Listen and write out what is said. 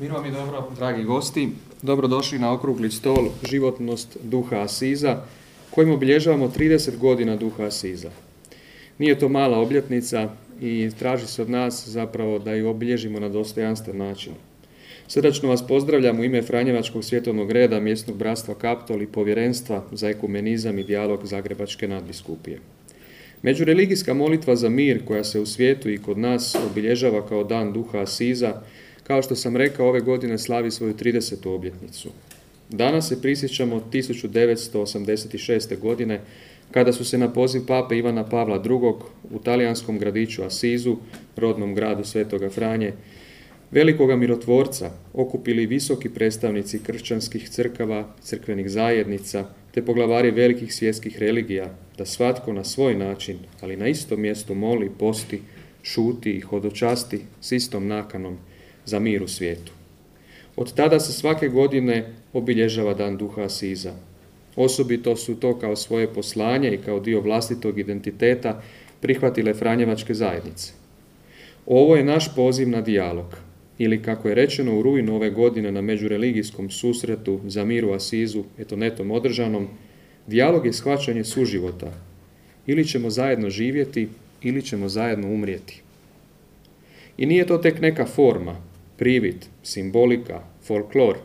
Mir vam i dobro, dragi gosti. Dobrodošli na okrugli stol Životnost duha Asiza, kojim obilježavamo 30 godina duha Asiza. Nije to mala obljetnica i traži se od nas zapravo da ju obilježimo na dostojanstven način. Srdačno vas pozdravljam u ime Franjevačkog svjetovnog reda, mjesnog bratstva Kaptol i povjerenstva za ekumenizam i dijalog Zagrebačke nadbiskupije. Međureligijska molitva za mir koja se u svijetu i kod nas obilježava kao dan duha Asiza, kao što sam rekao, ove godine slavi svoju 30. obljetnicu. Danas se prisjećamo 1986. godine, kada su se na poziv pape Ivana Pavla II. u talijanskom gradiću Asizu, rodnom gradu Svetoga Franje, velikoga mirotvorca okupili visoki predstavnici kršćanskih crkava, crkvenih zajednica, te poglavari velikih svjetskih religija, da svatko na svoj način, ali na istom mjestu moli, posti, šuti i hodočasti s istom nakanom za mir u svijetu. Od tada se svake godine obilježava dan duha Asiza. Osobito su to kao svoje poslanje i kao dio vlastitog identiteta prihvatile Franjevačke zajednice. Ovo je naš poziv na dijalog, ili kako je rečeno u rujnu ove godine na međureligijskom susretu za mir u Asizu, eto netom održanom, dijalog je shvaćanje suživota. Ili ćemo zajedno živjeti, ili ćemo zajedno umrijeti. I nije to tek neka forma, privid, simbolika, folklor,